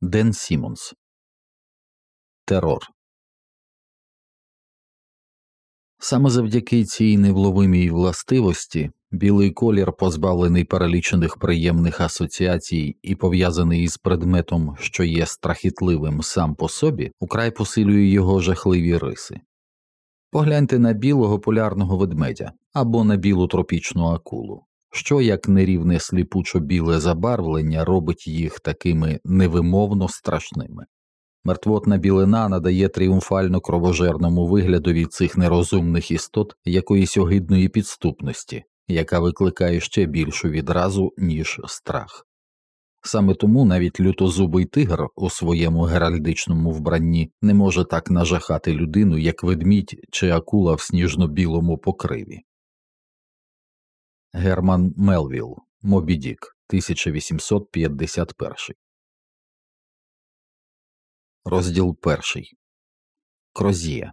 Ден Сіммонс Терор Саме завдяки цій невловимій властивості білий колір, позбавлений перелічених приємних асоціацій і пов'язаний із предметом, що є страхітливим сам по собі, украй посилює його жахливі риси. Погляньте на білого полярного ведмедя або на білу тропічну акулу, що як не рівне сліпучо біле забарвлення робить їх такими невимовно страшними. Мертвотна білина надає тріумфально кровожерному виглядові цих нерозумних істот якоїсь огидної підступності, яка викликає ще більшу відразу, ніж страх. Саме тому навіть лютозубий тигр у своєму геральдичному вбранні не може так нажахати людину, як ведмідь чи акула в сніжно-білому покриві. Герман Мелвіл Мобі Дік 1851 Розділ перший Крозія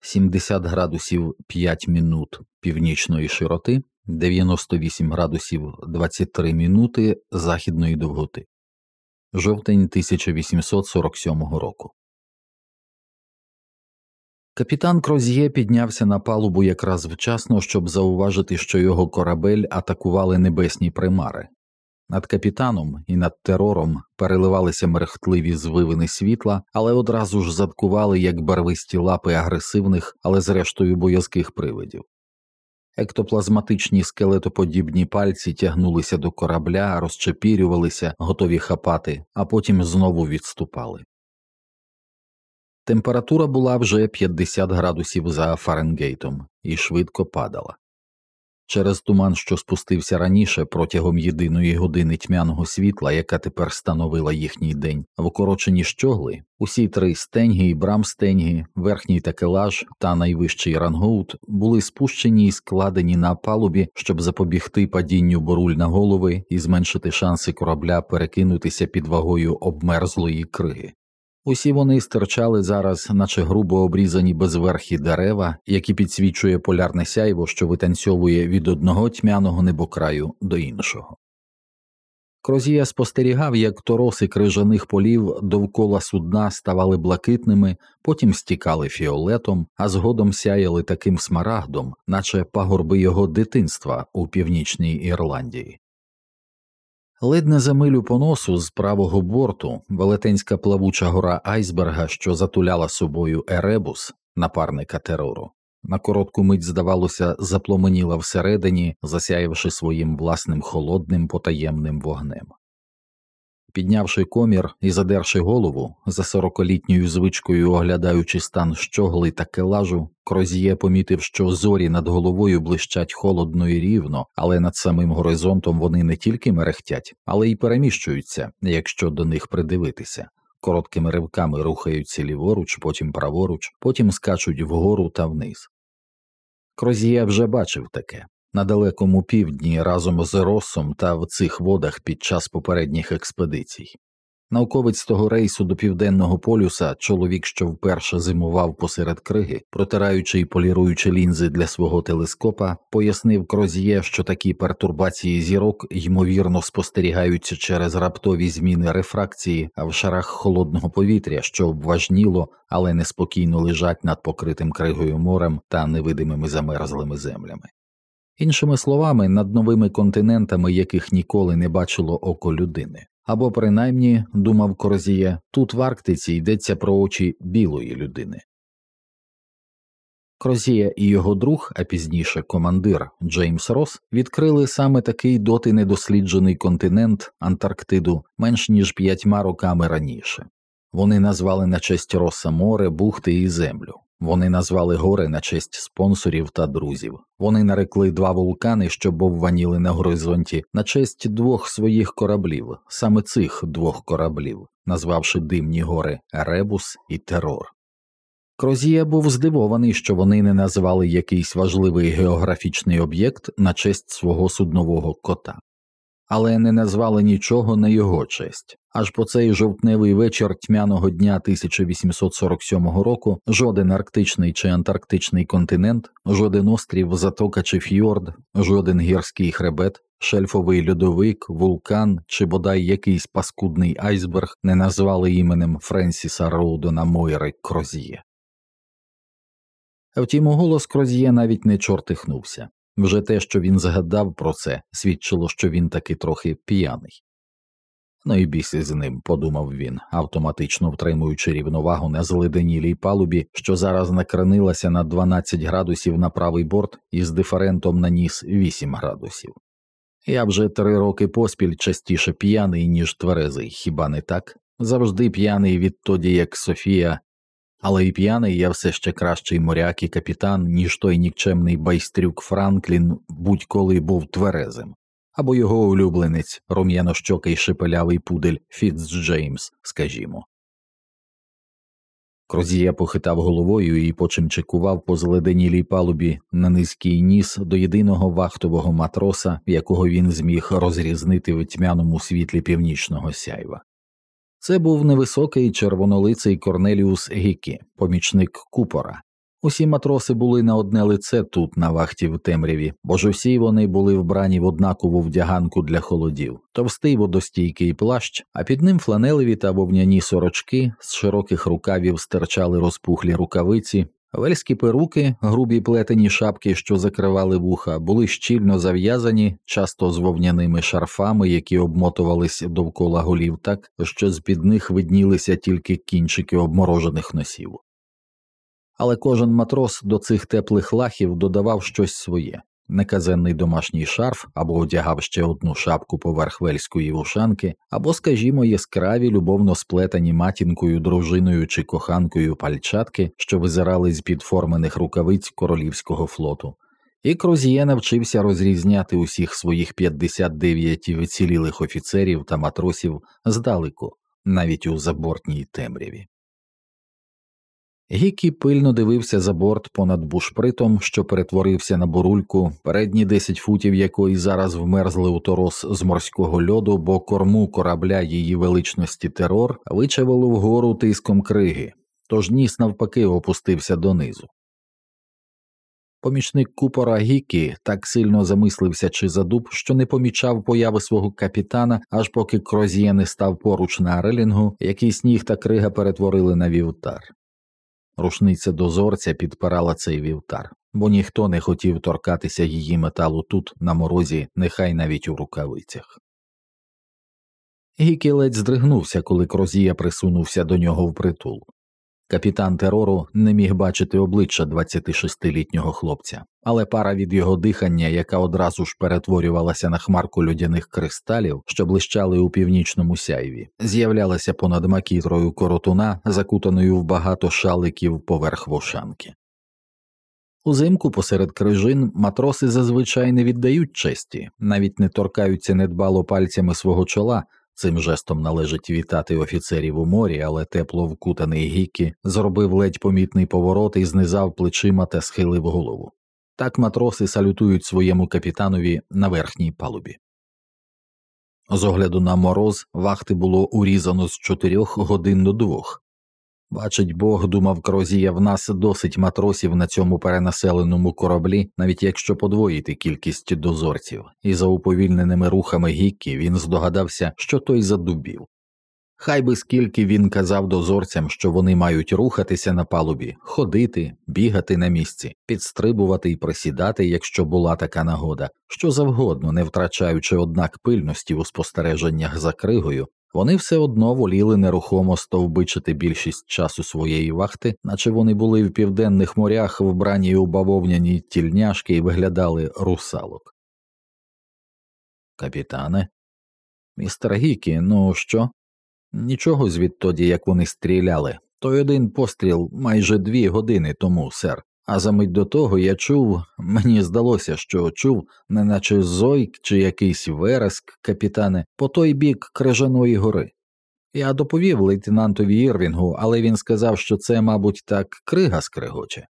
70 градусів 5 минут північної широти, 98 градусів 23 минути західної довготи. Жовтень 1847 року. Капітан Кроз'є піднявся на палубу якраз вчасно, щоб зауважити, що його корабель атакували небесні примари. Над капітаном і над терором переливалися мерехтливі звивини світла, але одразу ж заткували як барвисті лапи агресивних, але зрештою боязких привидів. Ектоплазматичні скелетоподібні пальці тягнулися до корабля, розчепірювалися, готові хапати, а потім знову відступали. Температура була вже 50 градусів за Фаренгейтом і швидко падала. Через туман, що спустився раніше протягом єдиної години тьмяного світла, яка тепер становила їхній день, в укорочені щогли, усі три стенгі і брамстенгі, верхній такелаж та найвищий рангоут були спущені і складені на палубі, щоб запобігти падінню боруль на голови і зменшити шанси корабля перекинутися під вагою обмерзлої криги. Усі вони стирчали зараз, наче грубо обрізані безверхі дерева, які підсвічує полярне сяйво, що витанцьовує від одного тьмяного небокраю до іншого. Крозія спостерігав, як тороси крижаних полів довкола судна ставали блакитними, потім стікали фіолетом, а згодом сяяли таким смарагдом, наче пагорби його дитинства у північній Ірландії. Ледь за милю по носу з правого борту велетенська плавуча гора айсберга, що затуляла собою Еребус, напарника терору, на коротку мить, здавалося, запломеніла всередині, засяявши своїм власним холодним потаємним вогнем. Піднявши комір і задерши голову, за сорокалітньою звичкою оглядаючи стан щогли та келажу, Крозіє помітив, що зорі над головою блищать холодно і рівно, але над самим горизонтом вони не тільки мерехтять, але й переміщуються, якщо до них придивитися. Короткими ривками рухаються ліворуч, потім праворуч, потім скачуть вгору та вниз. Крозіє вже бачив таке на далекому півдні разом з Росом та в цих водах під час попередніх експедицій. Науковець того рейсу до південного полюса, чоловік, що вперше зимував посеред криги, протираючи й поліруючи лінзи для свого телескопа, пояснив Крозіє, що такі пертурбації зірок ймовірно спостерігаються через раптові зміни рефракції в шарах холодного повітря, що обважніло, але неспокійно лежать над покритим кригою морем та невидимими замерзлими землями. Іншими словами, над новими континентами, яких ніколи не бачило око людини. Або принаймні, думав Корозія, тут в Арктиці йдеться про очі білої людини. Крозія і його друг, а пізніше командир Джеймс Рос, відкрили саме такий доти недосліджений континент Антарктиду менш ніж п'ятьма роками раніше. Вони назвали на честь Роса море, бухти і землю. Вони назвали гори на честь спонсорів та друзів. Вони нарекли два вулкани, що бовваніли на горизонті, на честь двох своїх кораблів, саме цих двох кораблів, назвавши димні гори Еребус і Терор. Крозія був здивований, що вони не назвали якийсь важливий географічний об'єкт на честь свого суднового кота. Але не назвали нічого на його честь. Аж по цей жовтневий вечір тьмяного дня 1847 року жоден арктичний чи антарктичний континент, жоден острів, затока чи фьорд, жоден гірський хребет, шельфовий льодовик, вулкан чи бодай якийсь паскудний айсберг не назвали іменем Френсіса Роудона Мойри Кроз'є. Втім, голос Кроз'є навіть не чортихнувся. Вже те, що він згадав про це, свідчило, що він таки трохи п'яний. Ну і біси з ним, подумав він, автоматично втримуючи рівновагу на зледенілій палубі, що зараз накренилася на 12 градусів на правий борт і з диферентом на ніс 8 градусів. Я вже три роки поспіль частіше п'яний, ніж тверезий, хіба не так? Завжди п'яний відтоді, як Софія але й п'яний я все ще кращий моряк і капітан, ніж той нікчемний байстрюк Франклін будь-коли був тверезим, або його улюбленець, рум'янощокий шепелявий пудель Фіцджеймс, скажімо. Крозія похитав головою і почимчикував по зледенілій палубі на низький ніс до єдиного вахтового матроса, якого він зміг розрізнити в тьмяному світлі північного сяйва. Це був невисокий червонолиций Корнеліус Гікі, помічник купора. Усі матроси були на одне лице тут, на вахті в темряві, бо ж усі вони були вбрані в однакову вдяганку для холодів, товстий водостійкий плащ, а під ним фланелеві та вовняні сорочки з широких рукавів стирчали розпухлі рукавиці, Вельські перуки, грубі плетені шапки, що закривали вуха, були щільно зав'язані, часто з вовняними шарфами, які обмотувались довкола голів так, що з під них виднілися тільки кінчики обморожених носів. Але кожен матрос до цих теплих лахів додавав щось своє неказенний домашній шарф або одягав ще одну шапку поверх вельської вушанки, або, скажімо, яскраві любовно сплетені матінкою, дружиною чи коханкою пальчатки, що визирали з під формених рукавиць королівського флоту. І Крозіє навчився розрізняти усіх своїх 59 вицілілих офіцерів та матросів здалеку, навіть у забортній темряві. Гікі пильно дивився за борт понад бушпритом, що перетворився на бурульку, передні десять футів якої зараз вмерзли у торос з морського льоду, бо корму корабля її величності терор вичавило вгору тиском криги, тож ніс навпаки опустився донизу. Помічник купора Гікі так сильно замислився чи задуб, що не помічав появи свого капітана, аж поки Крозіє не став поруч на релінгу, який сніг та крига перетворили на вівтар. Рушниця дозорця підпирала цей вівтар, бо ніхто не хотів торкатися її металу тут, на морозі, нехай навіть у рукавицях. Гікілець здригнувся, коли Крозія присунувся до нього впритул. Капітан терору не міг бачити обличчя 26-літнього хлопця, але пара від його дихання, яка одразу ж перетворювалася на хмарку людяних кристалів, що блищали у північному сяйві, з'являлася понад макітрою коротуна, закутаною в багато шаликів поверх вошанки. Узимку посеред крижин матроси зазвичай не віддають честі, навіть не торкаються недбало пальцями свого чола, Цим жестом належить вітати офіцерів у морі, але тепло вкутаний Гікі зробив ледь помітний поворот і знизав плечима та схилив голову. Так матроси салютують своєму капітанові на верхній палубі. З огляду на мороз вахти було урізано з чотирьох годин до двох, Бачить Бог, думав Крозія, в нас досить матросів на цьому перенаселеному кораблі, навіть якщо подвоїти кількість дозорців, і за уповільненими рухами Гіккі він здогадався, що той задубів. Хай би скільки він казав дозорцям, що вони мають рухатися на палубі, ходити, бігати на місці, підстрибувати і присідати, якщо була така нагода, що завгодно, не втрачаючи однак пильності у спостереженнях за кригою, вони все одно воліли нерухомо стовбичити більшість часу своєї вахти, наче вони були в південних морях, вбрані у бавовняні тільняшки і виглядали русалок. Капітане, містер Гікі, ну що? Нічого звідтоді, як вони стріляли. Той один постріл майже дві години тому, сер. А за мить до того я чув, мені здалося, що чув, неначе зойк чи якийсь вереск, капітане, по той бік крижаної гори. Я доповів лейтенантові Ірвінгу, але він сказав, що це, мабуть, так крига скригоче.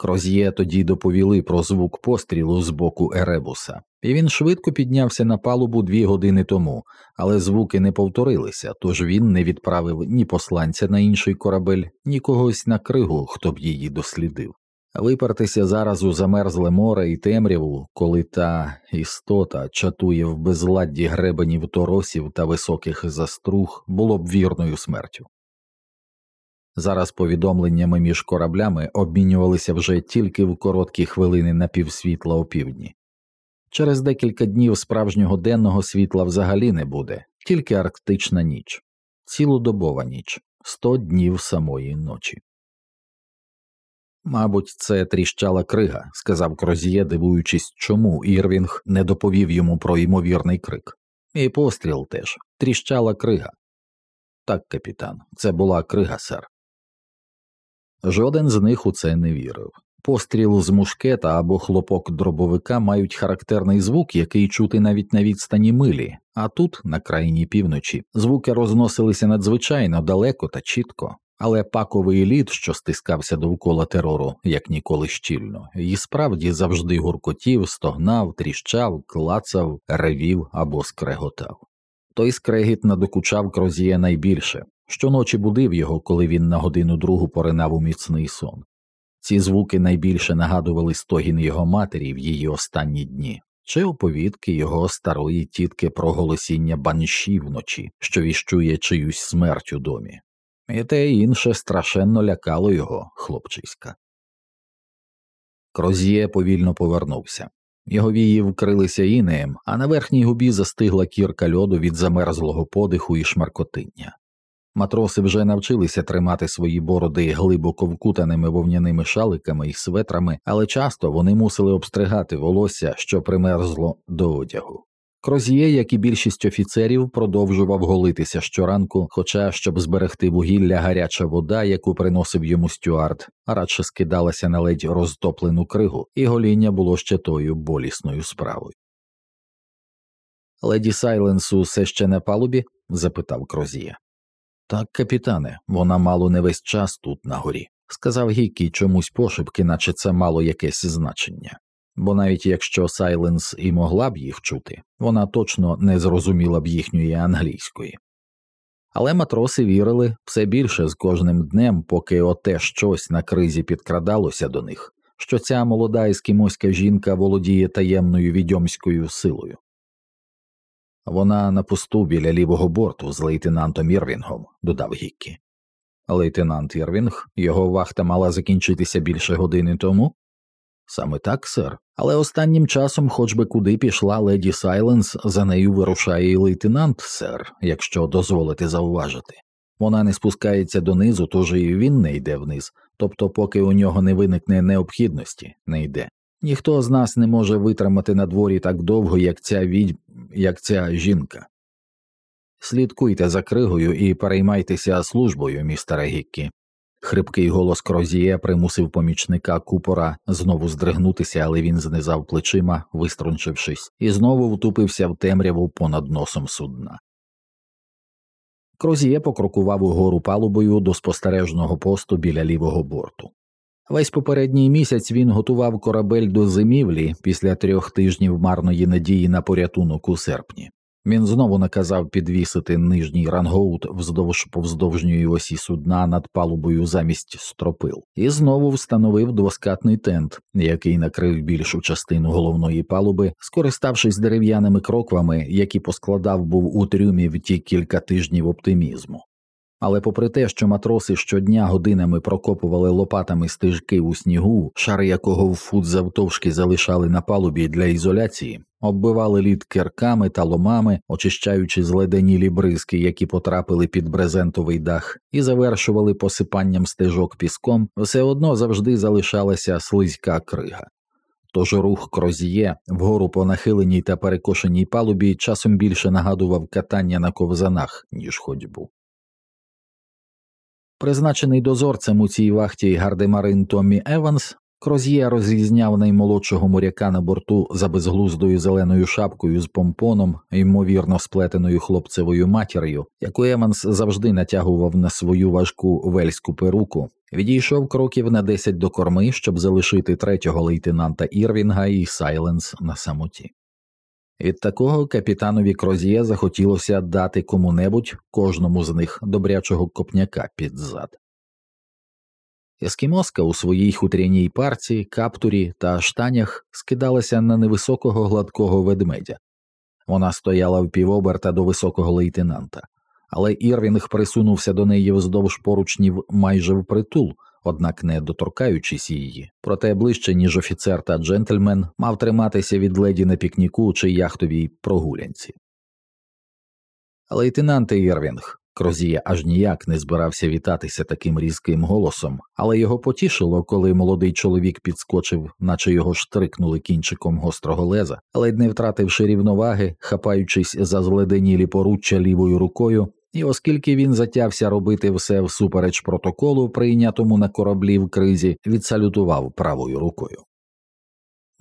Кроз'є тоді доповіли про звук пострілу з боку Еребуса, і він швидко піднявся на палубу дві години тому, але звуки не повторилися, тож він не відправив ні посланця на інший корабель, ні когось на кригу, хто б її дослідив. Випертися зараз у замерзле море і темряву, коли та істота чатує в безладді гребенів торосів та високих заструг, було б вірною смертю. Зараз повідомленнями між кораблями обмінювалися вже тільки в короткі хвилини напівсвітла опівдні. Через декілька днів справжнього денного світла взагалі не буде, тільки арктична ніч, цілодобова ніч, сто днів самої ночі. Мабуть, це тріщала крига, сказав Крозіє, дивуючись, чому Ірвінг не доповів йому про ймовірний крик. І постріл теж тріщала крига. Так, капітан, це була крига, сер. Жоден з них у це не вірив. Постріл з мушкета або хлопок дробовика мають характерний звук, який чути навіть на відстані милі, а тут, на крайній півночі, звуки розносилися надзвичайно далеко та чітко, але паковий лід, що стискався довкола терору, як ніколи щільно, і справді завжди гуркотів, стогнав, тріщав, клацав, ревів або скреготав. Той скрегіт надокучав Крозіє найбільше, щоночі будив його, коли він на годину другу поринав у міцний сон. Ці звуки найбільше нагадували стогін його матері в її останні дні, чи оповідки його старої тітки про голосіння банші вночі, що віщує чиюсь смерть у домі. І те інше страшенно лякало його, хлопчиська. Кроз'є повільно повернувся. Його вії вкрилися інеєм, а на верхній губі застигла кірка льоду від замерзлого подиху і шмаркотиння. Матроси вже навчилися тримати свої бороди глибоко вкутаними вовняними шаликами і светрами, але часто вони мусили обстригати волосся, що примерзло до одягу. Крозіє, як і більшість офіцерів, продовжував голитися щоранку, хоча, щоб зберегти вугілля, гаряча вода, яку приносив йому стюард, радше скидалася на ледь розтоплену кригу, і гоління було ще тою болісною справою. Леді Сайленс усе ще на палубі? запитав Крозія. Так, капітане, вона мало не весь час тут на горі, сказав Гікі чомусь пошепки, наче це мало якесь значення бо навіть якщо Сайленс і могла б їх чути, вона точно не зрозуміла б їхньої англійської. Але матроси вірили все більше з кожним днем, поки оте щось на кризі підкрадалося до них, що ця молода ескімоська жінка володіє таємною відьомською силою. Вона на посту біля лівого борту з лейтенантом Ірвінгом, додав Гіккі. Лейтенант Ірвінг, його вахта мала закінчитися більше години тому, Саме так, сер, але останнім часом, хоч би куди пішла леді Сайленс, за нею вирушає і лейтенант, сер, якщо дозволите зауважити. Вона не спускається донизу, тож і він не йде вниз, тобто, поки у нього не виникне необхідності, не йде. Ніхто з нас не може витримати на дворі так довго, як ця відь... як ця жінка. Слідкуйте за кригою і переймайтеся службою, містере Гіккі. Хрипкий голос Крозіє примусив помічника купора знову здригнутися, але він знизав плечима, виструнчившись, і знову втупився в темряву понад носом судна. Крозіє покрокував угору палубою до спостережного посту біля лівого борту. Весь попередній місяць він готував корабель до зимівлі після трьох тижнів марної надії на порятунок у серпні. Він знову наказав підвісити нижній рангоут вздовж повздовжньої осі судна над палубою замість стропил, і знову встановив двоскатний тент, який накрив більшу частину головної палуби, скориставшись дерев'яними кроквами, які поскладав був у трюмі в ті кілька тижнів оптимізму. Але попри те, що матроси щодня годинами прокопували лопатами стежки у снігу, шар якого в фут завтовшки залишали на палубі для ізоляції, оббивали лід кирками та ломами, очищаючи зледенілі бризки, які потрапили під брезентовий дах, і завершували посипанням стежок піском, все одно завжди залишалася слизька крига. Тож рух крозіє вгору по нахиленій та перекошеній палубі часом більше нагадував катання на ковзанах, ніж ходьбу. Призначений дозорцем у цій вахті гардемарин Томмі Еванс Кроз'є розрізняв наймолодшого моряка на борту за безглуздою зеленою шапкою з помпоном, ймовірно сплетеною хлопцевою матір'ю, яку Еванс завжди натягував на свою важку вельську перуку, відійшов кроків на десять до корми, щоб залишити третього лейтенанта Ірвінга і Сайленс на самоті. Від такого капітанові Кроз'є захотілося дати кому-небудь кожному з них добрячого копняка під зад. Ескімоска у своїй хутряній парці, каптурі та штанях скидалася на невисокого гладкого ведмедя. Вона стояла в півоберта до високого лейтенанта, але Ірвінг присунувся до неї вздовж поручнів майже впритул, однак не доторкаючись її, проте ближче, ніж офіцер та джентльмен, мав триматися від леді на пікніку чи яхтовій прогулянці. Лейтенант Ірвінг, Кроз'є аж ніяк не збирався вітатися таким різким голосом, але його потішило, коли молодий чоловік підскочив, наче його штрикнули кінчиком гострого леза, ледь не втративши рівноваги, хапаючись за зледенілі поруччя лівою рукою, і оскільки він затявся робити все всупереч протоколу, прийнятому на кораблі в кризі, відсалютував правою рукою.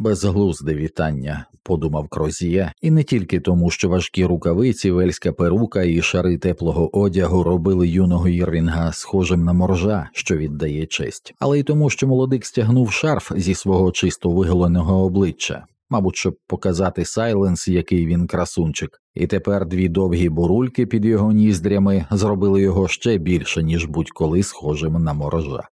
Безглузде вітання, подумав Крозія, і не тільки тому, що важкі рукавиці, вельська перука і шари теплого одягу робили юного Ірвінга схожим на моржа, що віддає честь, але й тому, що молодик стягнув шарф зі свого чисто виголеного обличчя, мабуть, щоб показати Сайленс, який він красунчик, і тепер дві довгі бурульки під його ніздрями зробили його ще більше, ніж будь-коли схожим на моржа.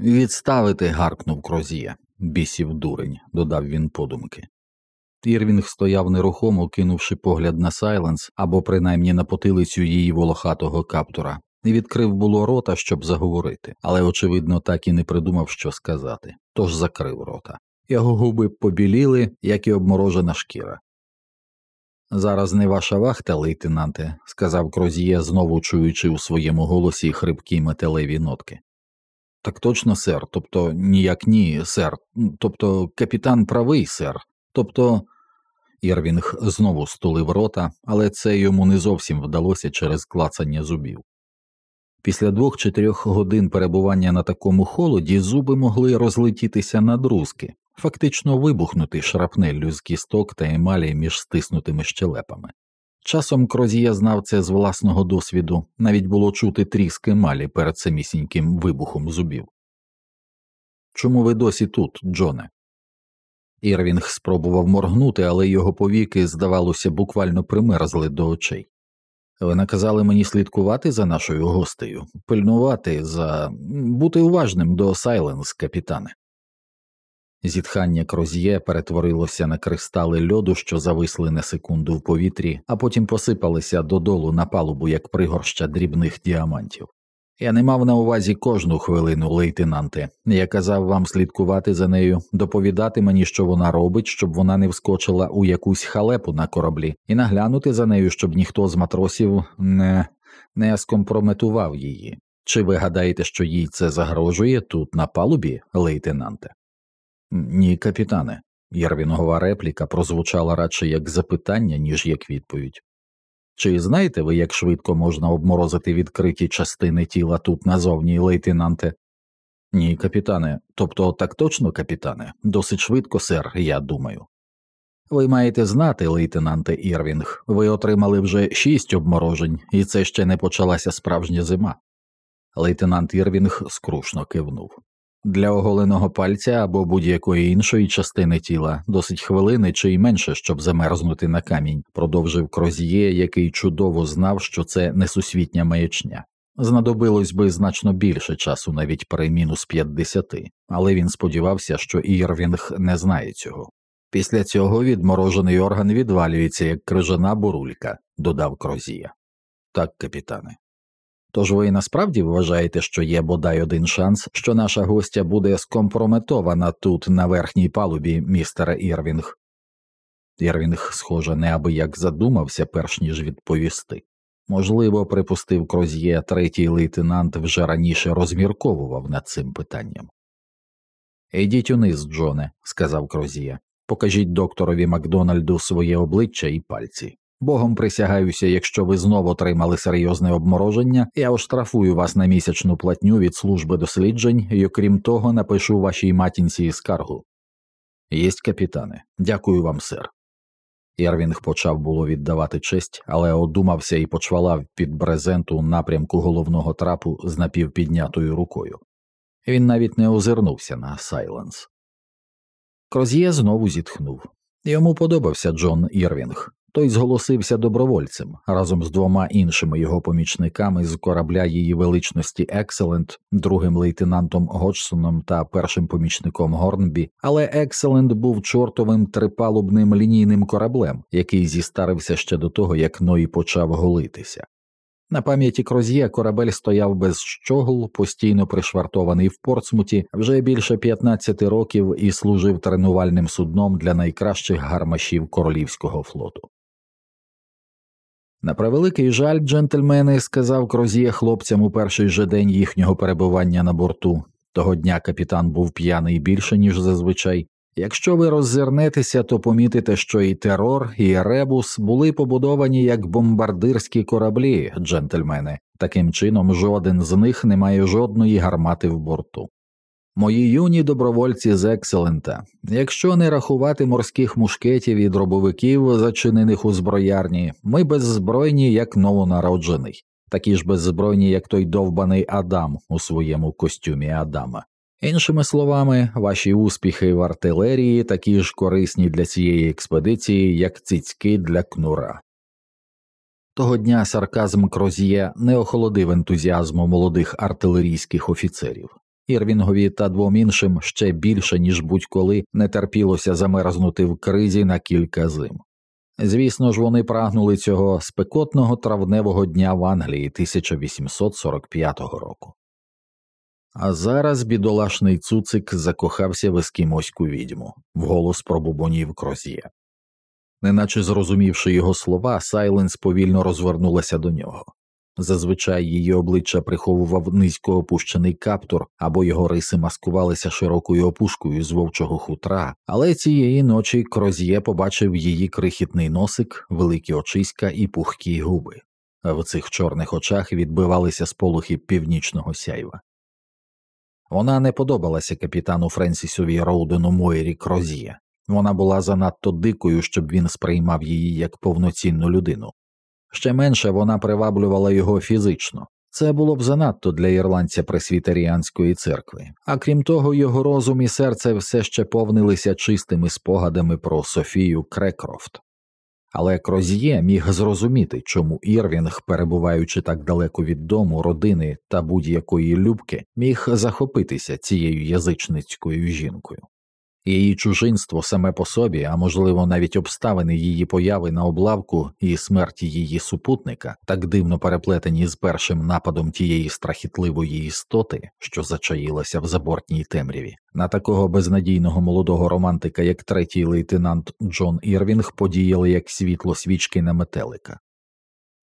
Відставити. гаркнув Крозія. Бісів дурень, додав він подумки. Ірвінг стояв нерухомо, кинувши погляд на Сайленс або принаймні на потилицю її волохатого каптура, і відкрив було рота, щоб заговорити, але, очевидно, так і не придумав, що сказати, тож закрив рота. Його губи побіліли, як і обморожена шкіра. Зараз не ваша вахта, лейтенанте, сказав Крозіє, знову чуючи у своєму голосі хрипкі металеві нотки. Так точно, сер, тобто ніяк ні, сер, тобто капітан правий, сер, тобто. Ірвінг знову стулив рота, але це йому не зовсім вдалося через клацання зубів. Після двох чи трьох годин перебування на такому холоді зуби могли розлетітися на друзки, фактично вибухнути шрапнеллю з кісток та емалі між стиснутими щелепами. Часом Крозія знав це з власного досвіду, навіть було чути тріск емалі перед самісіньким вибухом зубів. Чому ви досі тут, Джоне? Ірвінг спробував моргнути, але його повіки, здавалося, буквально примерзли до очей. Ви наказали мені слідкувати за нашою гостею, пильнувати, за бути уважним до Сайленс, капітане. Зітхання кроз'є перетворилося на кристали льоду, що зависли на секунду в повітрі, а потім посипалися додолу на палубу як пригорща дрібних діамантів. Я не мав на увазі кожну хвилину, лейтенанте. Я казав вам слідкувати за нею, доповідати мені, що вона робить, щоб вона не вскочила у якусь халепу на кораблі, і наглянути за нею, щоб ніхто з матросів не, не скомпрометував її. Чи ви гадаєте, що їй це загрожує тут на палубі, лейтенанте? Ні, капітане. Єрвінгова репліка прозвучала радше як запитання, ніж як відповідь. Чи знаєте ви, як швидко можна обморозити відкриті частини тіла тут назовні, лейтенанте? Ні, капітане, тобто так точно, капітане, досить швидко, сер, я думаю. Ви маєте знати, лейтенанте Ірвінг, ви отримали вже шість обморожень, і це ще не почалася справжня зима. Лейтенант Ірвінг скрушно кивнув. Для оголеного пальця або будь-якої іншої частини тіла досить хвилини чи й менше, щоб замерзнути на камінь, продовжив Крозіє, який чудово знав, що це несусвітня маячня. Знадобилось би значно більше часу, навіть при мінус 50, але він сподівався, що Ірвінг не знає цього. Після цього відморожений орган відвалюється як крижана бурулька, додав Крозія. Так, капітане. Тож ви насправді вважаєте, що є бодай один шанс, що наша гостя буде скомпрометована тут, на верхній палубі, містера Ірвінг? Ірвінг, схоже, неабияк задумався, перш ніж відповісти. Можливо, припустив Кроз'є, третій лейтенант вже раніше розмірковував над цим питанням. Ідіть униз, Джоне, сказав Кроз'є. Покажіть докторові Макдональду своє обличчя і пальці. Богом присягаюся, якщо ви знову отримали серйозне обмороження, я оштрафую вас на місячну платню від служби досліджень і, окрім того, напишу вашій матінці скаргу. Єсть, капітане, дякую вам, сер. Ірвінг почав було віддавати честь, але одумався і почвалав під брезент у напрямку головного трапу з напівпіднятою рукою. Він навіть не озирнувся на Сайленс. Кроз'є знову зітхнув. Йому подобався Джон Ірвінг. Той зголосився добровольцем разом з двома іншими його помічниками з корабля її величності Екселент, другим лейтенантом Годжсоном та першим помічником Горнбі, але Екселент був чортовим трипалубним лінійним кораблем, який зістарився ще до того, як Ной почав голитися. На пам'яті Кроз'є корабель стояв без щогл, постійно пришвартований в Портсмуті вже більше 15 років і служив тренувальним судном для найкращих гармашів королівського флоту. На превеликий жаль, джентльмени, сказав Кроз'є хлопцям у перший же день їхнього перебування на борту. Того дня капітан був п'яний більше, ніж зазвичай. Якщо ви роззирнетеся, то помітите, що і терор, і ребус були побудовані як бомбардирські кораблі, джентльмени. Таким чином, жоден з них не має жодної гармати в борту. Мої юні добровольці з Екселента, якщо не рахувати морських мушкетів і дробовиків, зачинених у зброярні, ми беззбройні, як новонароджений, такі ж беззбройні, як той довбаний Адам у своєму костюмі Адама. Іншими словами, ваші успіхи в артилерії такі ж корисні для цієї експедиції, як цицьки для кнура. Того дня сарказм Кроз'є не охолодив ентузіазму молодих артилерійських офіцерів. Ірвінгові та двом іншим ще більше, ніж будь-коли не терпілося замерзнути в кризі на кілька зим. Звісно ж, вони прагнули цього спекотного травневого дня в Англії 1845 року. А зараз бідолашний цуцик закохався в ескімоську відьму, вголос пробубонів кроз'є. Неначе зрозумівши його слова, Сайленс повільно розвернулася до нього. Зазвичай її обличчя приховував низько опущений каптур, або його риси маскувалися широкою опушкою з вовчого хутра, але цієї ночі Кроз'є побачив її крихітний носик, великі очиська і пухкі губи. В цих чорних очах відбивалися сполохи північного сяйва. Вона не подобалася капітану Френсісові Роудену Мойрі Кроз'є. Вона була занадто дикою, щоб він сприймав її як повноцінну людину. Ще менше вона приваблювала його фізично. Це було б занадто для ірландця пресвітеріанської церкви, а крім того, його розум і серце все ще повнилися чистими спогадами про Софію Крекрофт. Але Кроз'є міг зрозуміти, чому Ірвінг, перебуваючи так далеко від дому, родини та будь-якої любки, міг захопитися цією язичницькою жінкою. Її чужинство саме по собі, а можливо навіть обставини її появи на облавку і смерті її супутника, так дивно переплетені з першим нападом тієї страхітливої істоти, що зачаїлася в забортній темряві, на такого безнадійного молодого романтика, як третій лейтенант Джон Ірвінг, подіяли як світло свічки на метелика.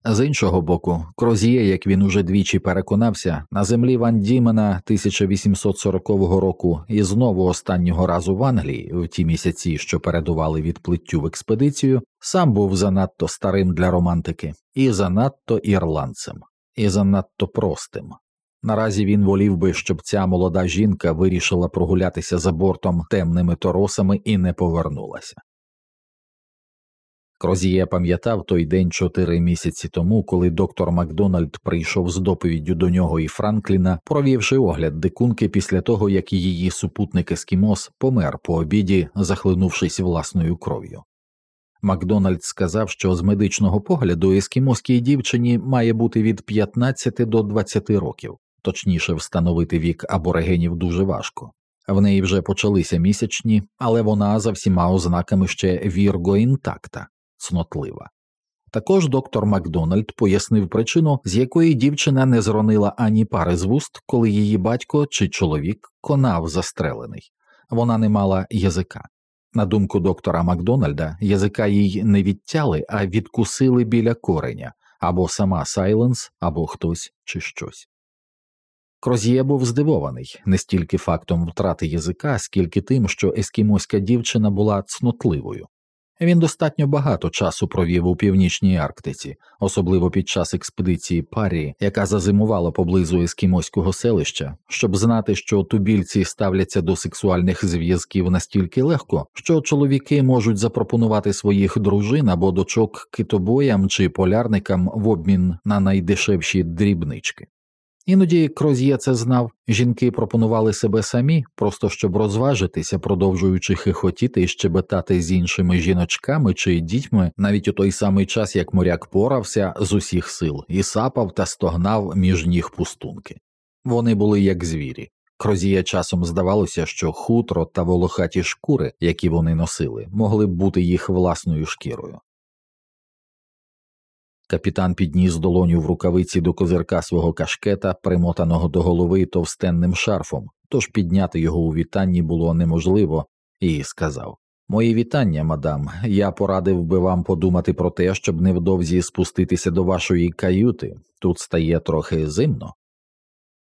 З іншого боку, Кроз'є, як він уже двічі переконався, на землі Ван Дімена 1840 року і знову останнього разу в Англії, в ті місяці, що передували відплиттю в експедицію, сам був занадто старим для романтики, і занадто ірландцем, і занадто простим. Наразі він волів би, щоб ця молода жінка вирішила прогулятися за бортом темними торосами і не повернулася. Кроз'є пам'ятав той день чотири місяці тому, коли доктор Макдональд прийшов з доповіддю до нього і Франкліна, провівши огляд дикунки після того, як її супутник Ескімос помер по обіді, захлинувшись власною кров'ю. Макдональд сказав, що з медичного погляду ескімоській дівчині має бути від 15 до 20 років, точніше встановити вік аборигенів дуже важко. В неї вже почалися місячні, але вона за всіма ознаками ще virgo intacta, цнотлива. Також доктор Макдональд пояснив причину, з якої дівчина не зронила ані пари з вуст, коли її батько чи чоловік конав застрелений, вона не мала язика. На думку доктора Макдональда, язика їй не відтяли, а відкусили біля кореня або сама Сайленс, або хтось чи щось. Кроз'є був здивований не стільки фактом втрати язика, скільки тим, що ескімоська дівчина була цнотливою. Він достатньо багато часу провів у північній Арктиці, особливо під час експедиції Парі, яка зазимувала поблизу ескімоського селища, щоб знати, що тубільці ставляться до сексуальних зв'язків настільки легко, що чоловіки можуть запропонувати своїх дружин або дочок китобоям чи полярникам в обмін на найдешевші дрібнички. Іноді Кроз'є це знав, жінки пропонували себе самі, просто щоб розважитися, продовжуючи хихотіти і щебетати з іншими жіночками чи дітьми, навіть у той самий час як моряк порався з усіх сил і сапав та стогнав між ніг пустунки. Вони були як звірі. Крозія часом здавалося, що хутро та волохаті шкури, які вони носили, могли б бути їх власною шкірою. Капітан підніс долоню в рукавиці до козирка свого кашкета, примотаного до голови товстенним шарфом, тож підняти його у вітанні було неможливо, і сказав Мої вітання, мадам, я порадив би вам подумати про те, щоб невдовзі спуститися до вашої каюти. Тут стає трохи зимно.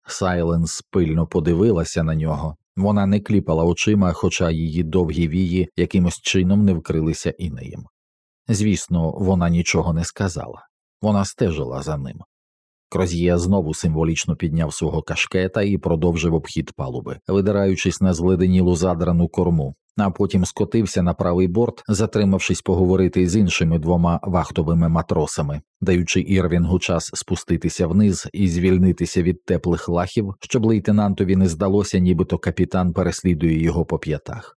Сайленс пильно подивилася на нього. Вона не кліпала очима, хоча її довгі вії якимось чином не вкрилися інеєм. Звісно, вона нічого не сказала, вона стежила за ним. Кроз'є знову символічно підняв свого кашкета і продовжив обхід палуби, видираючись на зледенілу задрану корму, а потім скотився на правий борт, затримавшись поговорити з іншими двома вахтовими матросами, даючи Ірвінгу час спуститися вниз і звільнитися від теплих лахів, щоб лейтенантові не здалося, нібито капітан переслідує його по п'ятах.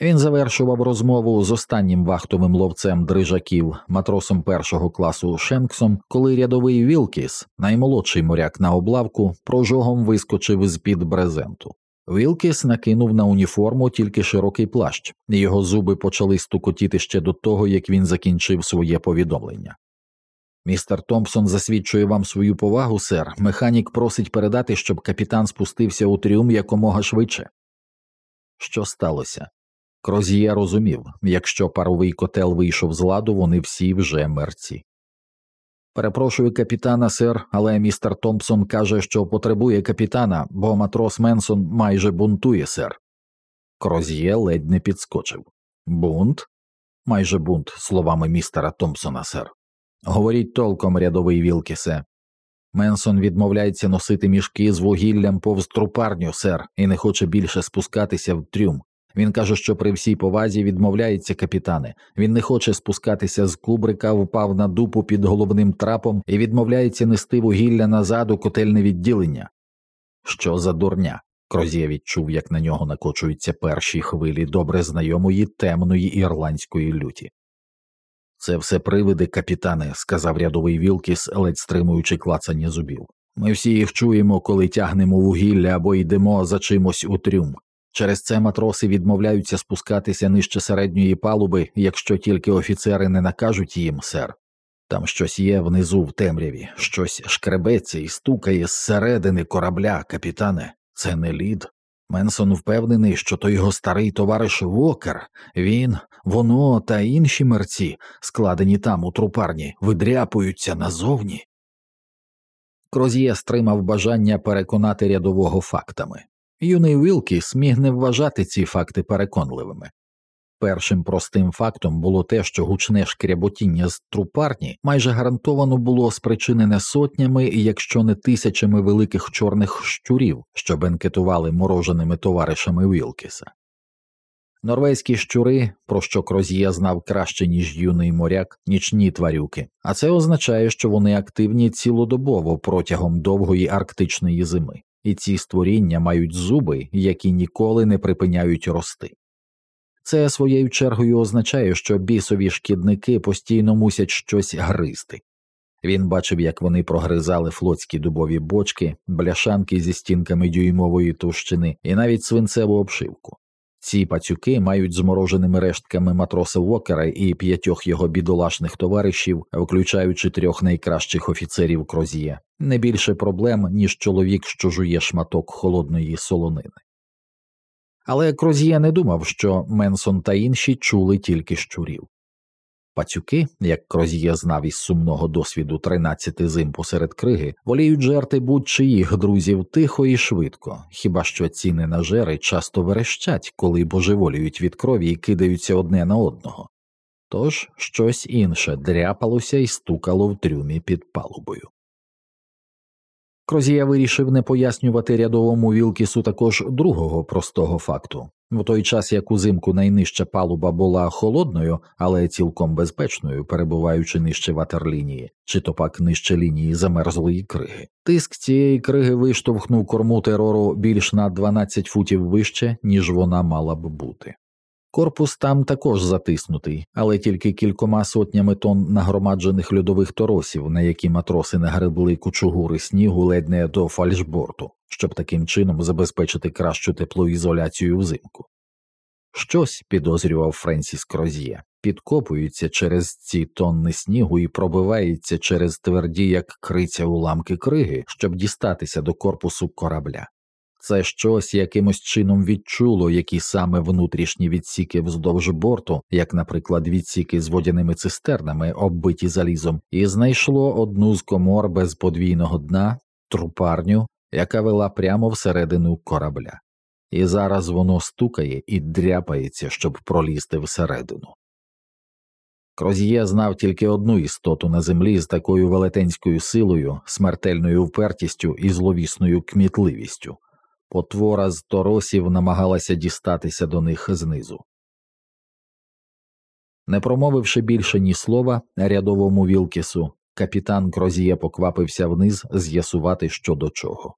Він завершував розмову з останнім вахтовим ловцем дрижаків, матросом першого класу Шенксом, коли рядовий Вілкіс, наймолодший моряк на облавку, прожогом вискочив з під брезенту. Вілкіс накинув на уніформу тільки широкий плащ, і його зуби почали стукотіти ще до того, як він закінчив своє повідомлення. Містер Томпсон засвідчує вам свою повагу, сер. Механік просить передати, щоб капітан спустився у трюм якомога швидше. Що сталося? Кроз'є розумів якщо паровий котел вийшов з ладу, вони всі вже мерці. Перепрошую капітана, сер, але містер Томпсон каже, що потребує капітана, бо матрос Менсон майже бунтує, сер. Кроз'є ледь не підскочив. Бунт? Майже бунт, словами містера Томпсона, сер. Говоріть толком, рядовий Вілкісе. Менсон відмовляється носити мішки з вугіллям повз трупарню, сер, і не хоче більше спускатися в трюм. Він каже, що при всій повазі відмовляється капітане. Він не хоче спускатися з кубрика, впав на дупу під головним трапом і відмовляється нести вугілля назад у котельне відділення. Що за дурня? Крозє відчув, як на нього накочуються перші хвилі добре знайомої темної ірландської люті. Це все привиди, капітане, сказав рядовий Вілкіс, ледь стримуючи клацання зубів. Ми всі їх чуємо, коли тягнемо вугілля або йдемо за чимось у трюм. Через це матроси відмовляються спускатися нижче середньої палуби, якщо тільки офіцери не накажуть їм, сер. Там щось є внизу в темряві, щось шкребеться і стукає зсередини корабля, капітане, це не лід. Менсон впевнений, що то його старий товариш Вокер, він, воно та інші мерці, складені там у трупарні, видряпуються назовні. Кроз'є стримав бажання переконати рядового фактами. Юний Вілкіс міг не вважати ці факти переконливими. Першим простим фактом було те, що гучне шкряботіння з трупарні майже гарантовано було спричинене сотнями, якщо не тисячами великих чорних щурів, що бенкетували мороженими товаришами Вілкіса. Норвезькі щури, про що Кроз'є знав краще, ніж юний моряк, нічні тварюки, а це означає, що вони активні цілодобово протягом довгої арктичної зими і ці створіння мають зуби, які ніколи не припиняють рости. Це своєю чергою означає, що бісові шкідники постійно мусять щось гризти. Він бачив, як вони прогризали флотські дубові бочки, бляшанки зі стінками дюймової товщини і навіть свинцеву обшивку. Ці пацюки мають змороженими рештками матроса Вокера і п'ятьох його бідолашних товаришів, включаючи трьох найкращих офіцерів Крозіє, не більше проблем, ніж чоловік, що жує шматок холодної солонини. Але Крозіє не думав, що Менсон та інші чули тільки щурів. Пацюки, як Кроз'є знав із сумного досвіду 13 зим посеред криги, воліють жерти будь-чиїх друзів тихо і швидко, хіба що ціни на жери часто верещать, коли божеволюють від крові і кидаються одне на одного. Тож щось інше дряпалося і стукало в трюмі під палубою. Крозія вирішив не пояснювати рядовому Вілкісу також другого простого факту в той час як узимку найнижча палуба була холодною, але цілком безпечною, перебуваючи нижче ватерлінії, чи то пак нижче лінії замерзлої криги. Тиск цієї криги виштовхнув корму терору більш на 12 футів вище, ніж вона мала б бути. Корпус там також затиснутий, але тільки кількома сотнями тонн нагромаджених льодових торосів, на які матроси нагребли кучугури снігу ледь не до фальшборту, щоб таким чином забезпечити кращу теплоізоляцію взимку. Щось, підозрював Френсіс Кроз'є, підкопується через ці тонни снігу і пробивається через тверді, як криця уламки криги, щоб дістатися до корпусу корабля. Це щось якимось чином відчуло, які саме внутрішні відсіки вздовж борту, як, наприклад, відсіки з водяними цистернами, оббиті залізом, і знайшло одну з комор без подвійного дна, трупарню, яка вела прямо всередину корабля. І зараз воно стукає і дряпається, щоб пролізти всередину. Кроз'є знав тільки одну істоту на землі з такою велетенською силою, смертельною впертістю і зловісною кмітливістю. Потвора з торосів намагалася дістатися до них знизу. Не промовивши більше ні слова рядовому Вілкісу, капітан Крозіє поквапився вниз з'ясувати що до чого.